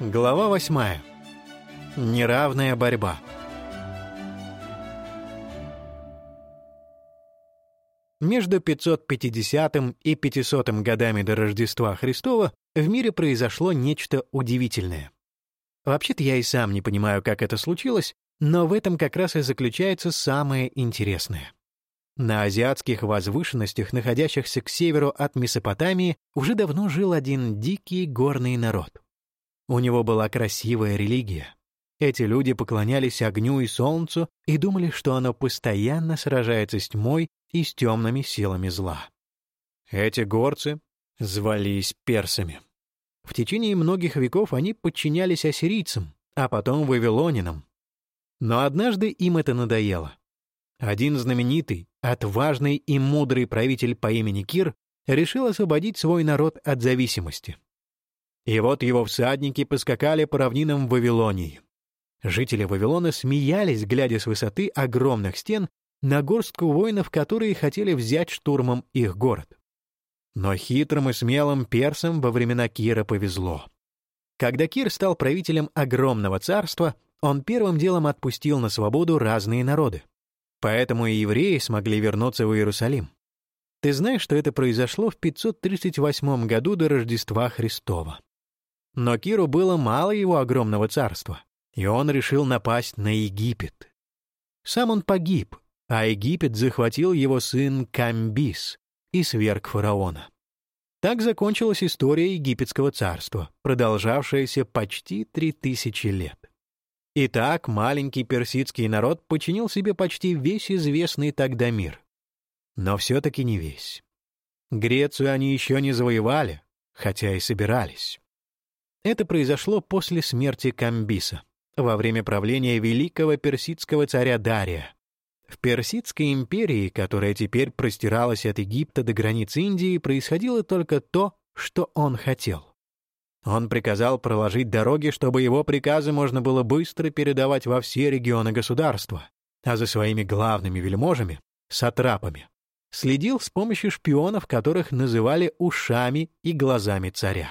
Глава восьмая. Неравная борьба. Между 550 и 500 годами до Рождества Христова в мире произошло нечто удивительное. Вообще-то я и сам не понимаю, как это случилось, но в этом как раз и заключается самое интересное. На азиатских возвышенностях, находящихся к северу от Месопотамии, уже давно жил один дикий горный народ. У него была красивая религия. Эти люди поклонялись огню и солнцу и думали, что оно постоянно сражается с тьмой и с темными силами зла. Эти горцы звались персами. В течение многих веков они подчинялись ассирийцам, а потом вавилонинам. Но однажды им это надоело. Один знаменитый, отважный и мудрый правитель по имени Кир решил освободить свой народ от зависимости. И вот его всадники поскакали по равнинам Вавилонии. Жители Вавилона смеялись, глядя с высоты огромных стен на горстку воинов, которые хотели взять штурмом их город. Но хитрым и смелым персам во времена Кира повезло. Когда Кир стал правителем огромного царства, он первым делом отпустил на свободу разные народы. Поэтому и евреи смогли вернуться в Иерусалим. Ты знаешь, что это произошло в 538 году до Рождества Христова. Но Киру было мало его огромного царства, и он решил напасть на Египет. Сам он погиб, а Египет захватил его сын Камбис и сверг фараона. Так закончилась история египетского царства, продолжавшаяся почти три тысячи лет. Итак, маленький персидский народ подчинил себе почти весь известный тогда мир. Но все-таки не весь. Грецию они еще не завоевали, хотя и собирались. Это произошло после смерти Камбиса, во время правления великого персидского царя Дария. В Персидской империи, которая теперь простиралась от Египта до границ Индии, происходило только то, что он хотел. Он приказал проложить дороги, чтобы его приказы можно было быстро передавать во все регионы государства, а за своими главными вельможами, сатрапами, следил с помощью шпионов, которых называли ушами и глазами царя.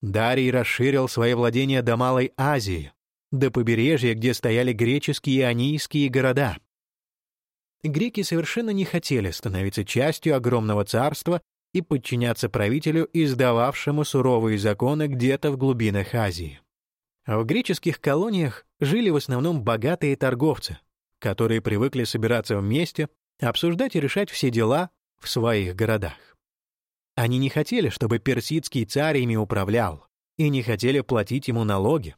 Дарий расширил свои владения до Малой Азии, до побережья, где стояли греческие и анийские города. Греки совершенно не хотели становиться частью огромного царства и подчиняться правителю, издававшему суровые законы где-то в глубинах Азии. В греческих колониях жили в основном богатые торговцы, которые привыкли собираться вместе, обсуждать и решать все дела в своих городах. Они не хотели, чтобы персидский царь ими управлял, и не хотели платить ему налоги.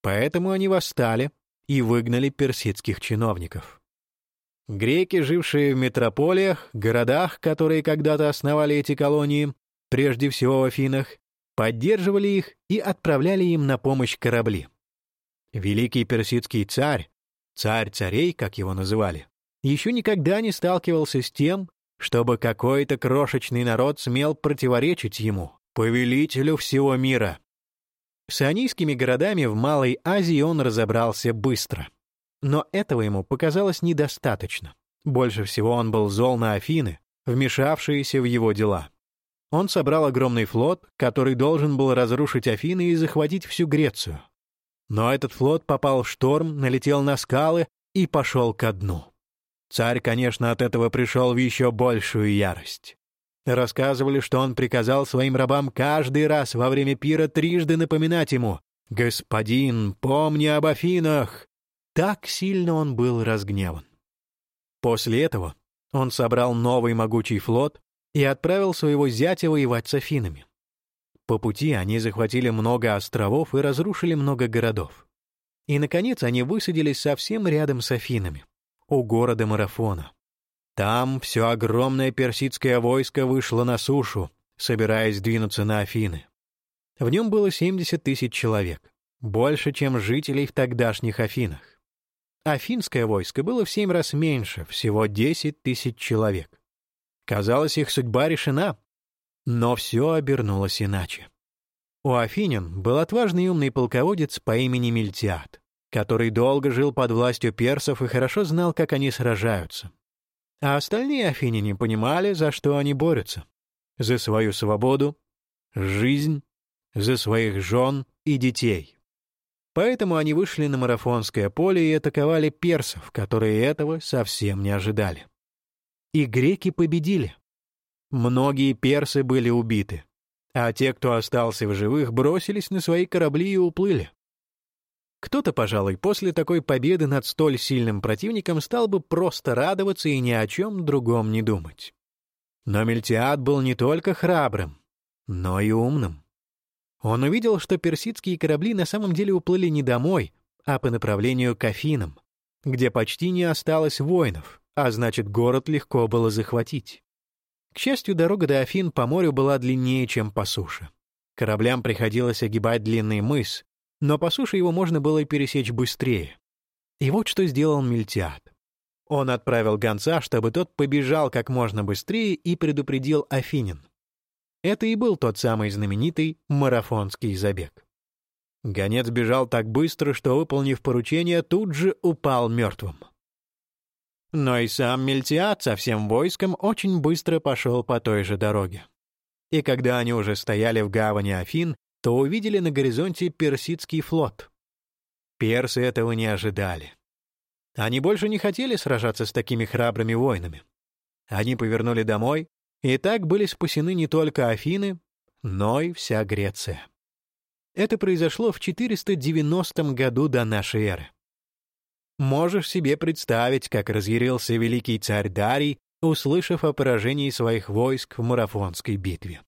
Поэтому они восстали и выгнали персидских чиновников. Греки, жившие в метрополиях, городах, которые когда-то основали эти колонии, прежде всего в Афинах, поддерживали их и отправляли им на помощь корабли. Великий персидский царь, царь царей, как его называли, еще никогда не сталкивался с тем, чтобы какой-то крошечный народ смел противоречить ему, повелителю всего мира. С анийскими городами в Малой Азии он разобрался быстро — но этого ему показалось недостаточно. Больше всего он был зол на Афины, вмешавшиеся в его дела. Он собрал огромный флот, который должен был разрушить Афины и захватить всю Грецию. Но этот флот попал в шторм, налетел на скалы и пошел ко дну. Царь, конечно, от этого пришел в еще большую ярость. Рассказывали, что он приказал своим рабам каждый раз во время пира трижды напоминать ему «Господин, помни об Афинах!» Так сильно он был разгневан. После этого он собрал новый могучий флот и отправил своего зятя воевать с Афинами. По пути они захватили много островов и разрушили много городов. И, наконец, они высадились совсем рядом с Афинами, у города Марафона. Там все огромное персидское войско вышло на сушу, собираясь двинуться на Афины. В нем было 70 тысяч человек, больше, чем жителей в тогдашних Афинах. Афинское войско было в семь раз меньше, всего 10 тысяч человек. Казалось, их судьба решена, но все обернулось иначе. У афинян был отважный и умный полководец по имени Мильтиад, который долго жил под властью персов и хорошо знал, как они сражаются. А остальные афиняне понимали, за что они борются. За свою свободу, жизнь за своих жен и детей. Поэтому они вышли на марафонское поле и атаковали персов, которые этого совсем не ожидали. И греки победили. Многие персы были убиты, а те, кто остался в живых, бросились на свои корабли и уплыли. Кто-то, пожалуй, после такой победы над столь сильным противником стал бы просто радоваться и ни о чем другом не думать. Но Мельтиад был не только храбрым, но и умным. Он увидел, что персидские корабли на самом деле уплыли не домой, а по направлению к Афинам, где почти не осталось воинов, а значит, город легко было захватить. К счастью, дорога до Афин по морю была длиннее, чем по суше. Кораблям приходилось огибать длинный мыс, но по суше его можно было пересечь быстрее. И вот что сделал Мильтиад. Он отправил гонца, чтобы тот побежал как можно быстрее и предупредил Афинин. Это и был тот самый знаменитый марафонский забег. Гонец бежал так быстро, что, выполнив поручение, тут же упал мертвым. Но и сам Мельтиад со всем войском очень быстро пошел по той же дороге. И когда они уже стояли в гавани Афин, то увидели на горизонте персидский флот. Персы этого не ожидали. Они больше не хотели сражаться с такими храбрыми воинами. Они повернули домой, и так были спасены не только Афины, но и вся Греция. Это произошло в 490 году до нашей эры. Можешь себе представить, как разъярился великий царь Дарий, услышав о поражении своих войск в марафонской битве.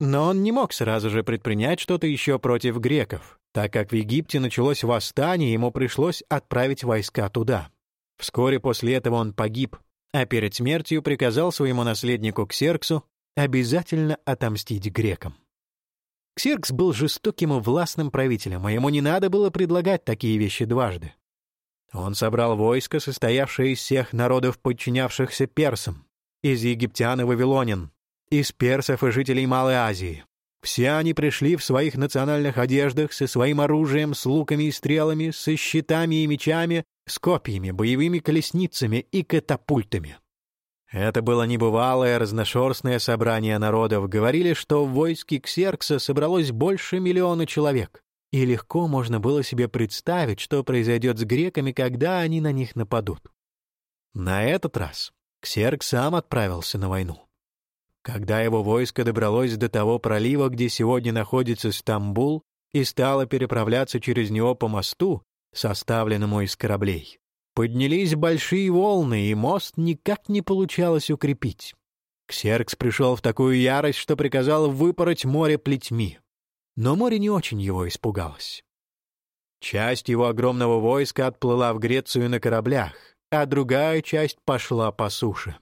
Но он не мог сразу же предпринять что-то еще против греков, так как в Египте началось восстание, ему пришлось отправить войска туда. Вскоре после этого он погиб, а перед смертью приказал своему наследнику Ксерксу обязательно отомстить грекам. Ксеркс был жестоким и властным правителем, а ему не надо было предлагать такие вещи дважды. Он собрал войско, состоявшее из всех народов, подчинявшихся персам, из египтян и вавилонин, из персов и жителей Малой Азии. Все они пришли в своих национальных одеждах со своим оружием, с луками и стрелами, со щитами и мечами, с копьями, боевыми колесницами и катапультами. Это было небывалое разношерстное собрание народов. Говорили, что в войске Ксеркса собралось больше миллиона человек. И легко можно было себе представить, что произойдет с греками, когда они на них нападут. На этот раз Ксеркс сам отправился на войну. Когда его войско добралось до того пролива, где сегодня находится Стамбул, и стало переправляться через него по мосту, составленному из кораблей, поднялись большие волны, и мост никак не получалось укрепить. Ксеркс пришел в такую ярость, что приказал выпороть море плетьми. Но море не очень его испугалось. Часть его огромного войска отплыла в Грецию на кораблях, а другая часть пошла по суше.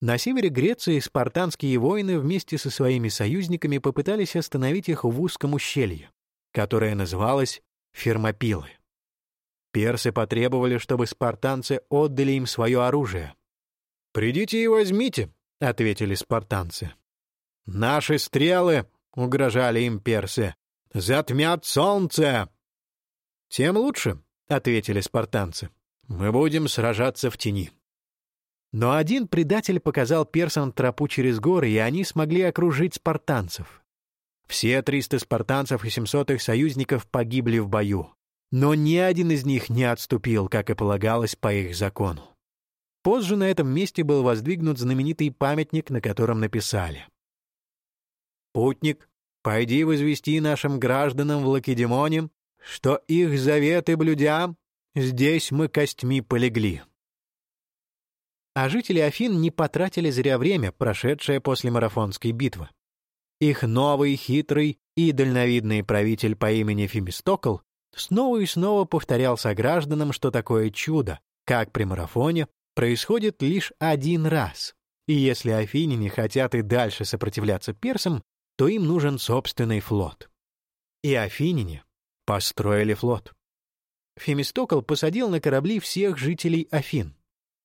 На севере Греции спартанские воины вместе со своими союзниками попытались остановить их в узком ущелье, которое называлось Фермопилы. Персы потребовали, чтобы спартанцы отдали им свое оружие. «Придите и возьмите», — ответили спартанцы. «Наши стрелы», — угрожали им персы, — «затмят солнце». «Тем лучше», — ответили спартанцы. «Мы будем сражаться в тени». Но один предатель показал персам тропу через горы, и они смогли окружить спартанцев. Все 300 спартанцев и 700 их союзников погибли в бою, но ни один из них не отступил, как и полагалось по их закону. Позже на этом месте был воздвигнут знаменитый памятник, на котором написали «Путник, пойди возвести нашим гражданам в Лакедемоне, что их заветы блюдя, здесь мы костьми полегли». А жители Афин не потратили зря время, прошедшее после марафонской битвы. Их новый, хитрый и дальновидный правитель по имени Фемистокл снова и снова повторял согражданам, что такое чудо, как при марафоне, происходит лишь один раз. И если афиняне хотят и дальше сопротивляться персам, то им нужен собственный флот. И афиняне построили флот. Фемистокл посадил на корабли всех жителей Афин.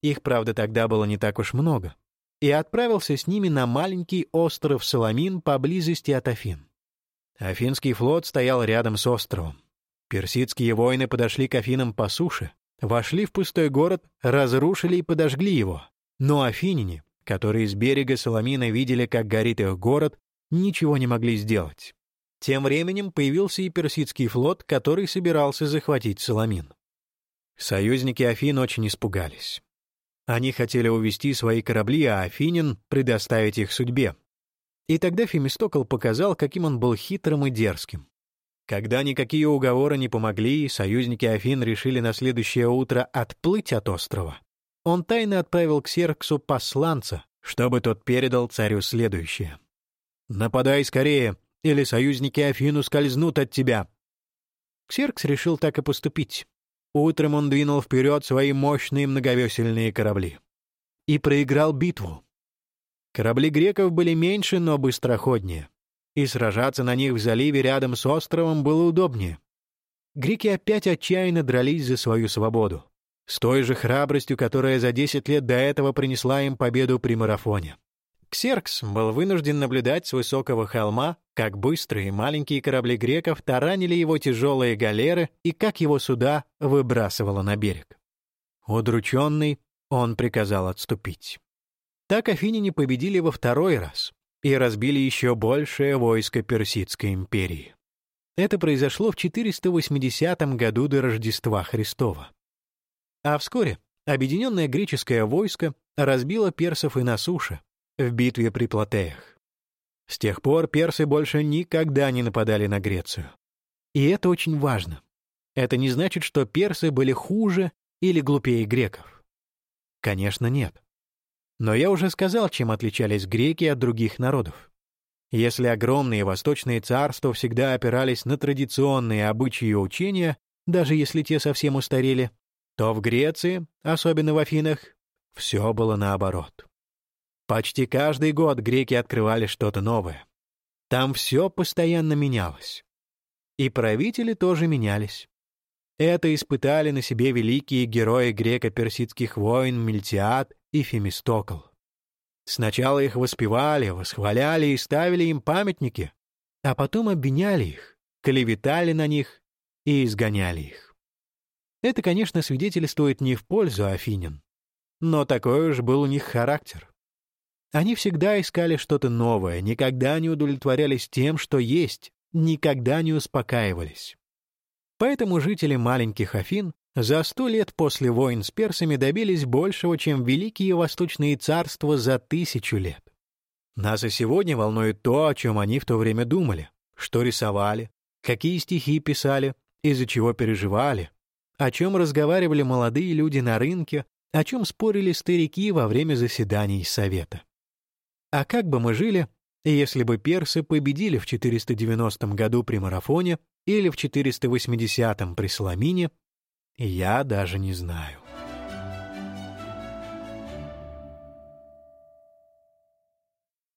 Их, правда, тогда было не так уж много. И отправился с ними на маленький остров Саламин поблизости от Афин. Афинский флот стоял рядом с островом. Персидские воины подошли к Афинам по суше, вошли в пустой город, разрушили и подожгли его. Но афиняне, которые с берега Саламина видели, как горит их город, ничего не могли сделать. Тем временем появился и персидский флот, который собирался захватить Соломин. Союзники Афин очень испугались. Они хотели увести свои корабли, а Афинин — предоставить их судьбе. И тогда Фемистокл показал, каким он был хитрым и дерзким. Когда никакие уговоры не помогли, союзники Афин решили на следующее утро отплыть от острова. Он тайно отправил к Серксу посланца, чтобы тот передал царю следующее. «Нападай скорее, или союзники Афину скользнут от тебя». Ксеркс решил так и поступить. Утром он двинул вперед свои мощные многовесельные корабли. И проиграл битву. Корабли греков были меньше, но быстроходнее. И сражаться на них в заливе рядом с островом было удобнее. Греки опять отчаянно дрались за свою свободу. С той же храбростью, которая за 10 лет до этого принесла им победу при марафоне. Ксеркс был вынужден наблюдать с высокого холма, как быстрые маленькие корабли греков таранили его тяжелые галеры и как его суда выбрасывало на берег. Удрученный, он приказал отступить. Так афиняне победили во второй раз и разбили еще большее войско Персидской империи. Это произошло в 480 году до Рождества Христова. А вскоре объединенное греческое войско разбило персов и на суше, в битве при Платеях. С тех пор персы больше никогда не нападали на Грецию. И это очень важно. Это не значит, что персы были хуже или глупее греков. Конечно, нет. Но я уже сказал, чем отличались греки от других народов. Если огромные восточные царства всегда опирались на традиционные обычаи и учения, даже если те совсем устарели, то в Греции, особенно в Афинах, все было наоборот. Почти каждый год греки открывали что-то новое. Там все постоянно менялось. И правители тоже менялись. Это испытали на себе великие герои греко-персидских войн Мильтиад и Фемистокл. Сначала их воспевали, восхваляли и ставили им памятники, а потом обвиняли их, клеветали на них и изгоняли их. Это, конечно, свидетельствует не в пользу афинин, но такой уж был у них характер. Они всегда искали что-то новое, никогда не удовлетворялись тем, что есть, никогда не успокаивались. Поэтому жители маленьких Афин за сто лет после войн с персами добились большего, чем великие восточные царства за тысячу лет. Нас и сегодня волнует то, о чем они в то время думали, что рисовали, какие стихи писали, из-за чего переживали, о чем разговаривали молодые люди на рынке, о чем спорили старики во время заседаний совета. А как бы мы жили, если бы персы победили в 490 году при марафоне или в 480 при Соломине, я даже не знаю.